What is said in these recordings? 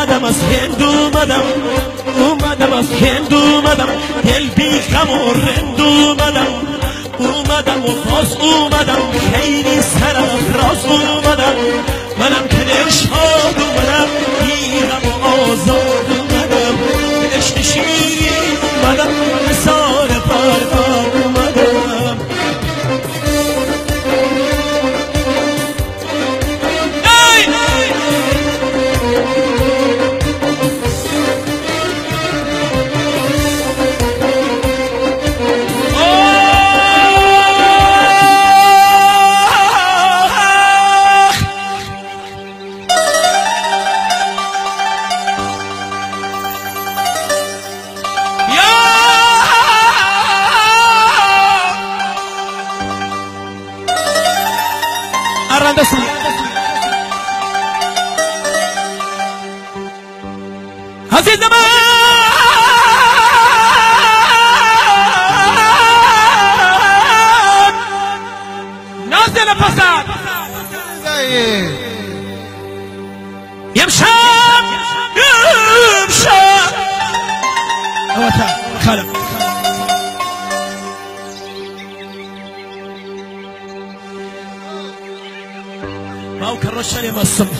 اومدم از هند اومدم. اومدم از هند اومدم. دل بی غم و رند اومدم. اومدم و باز اومدم. خیلی رسید عزیز من نازل پسر. امشب امشب. اوتا خلق ما هو كرشني ما الصبح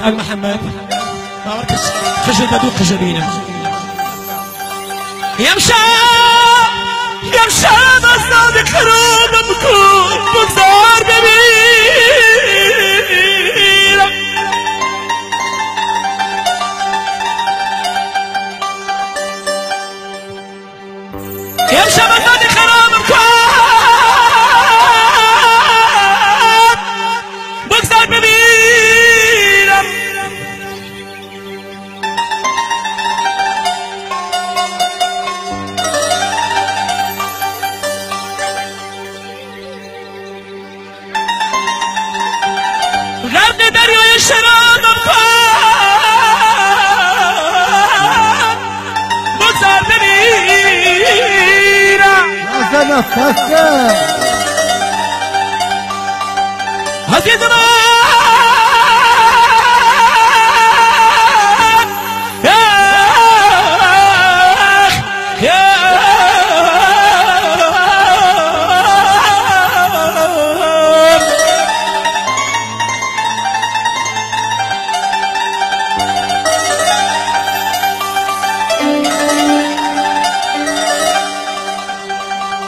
هاك محمد ما وركش خجل بدوق خجلينا يمشى يمشى بس كروب بكون بزار بميلك Hazreti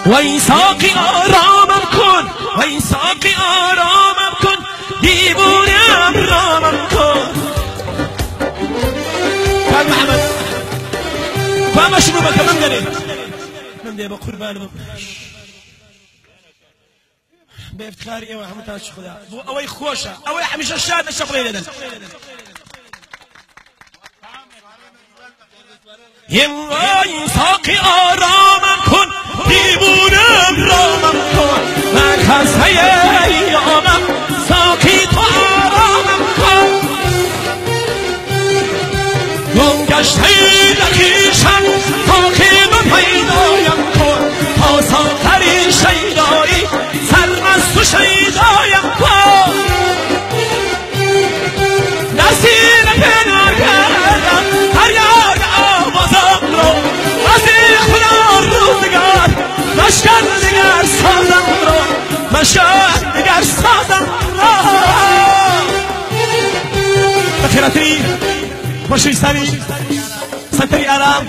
وای ساقی آرامم کن وای ساقی آرامم کن دیوونم رامم کن قال محمد؟ فما شنو من قريب من دي بقربان بافتخاري أيوه محمد؟ تاج خدا. أوي خوشة. أوي حميشة الشاد الشفري لنا وای ساقی آرامم دیوونم رامم کن من خسته ایامم ساقی تو آرامم کن گم گشته باشی سری سنتری آرام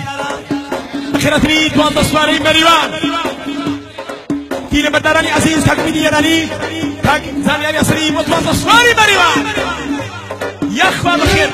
بخیرتی دوان دستواری مریوان تیر بدرانی عزیز میدی علی تک زنیاری اصلی مطمئن دستواری مریوان یخ و بخیر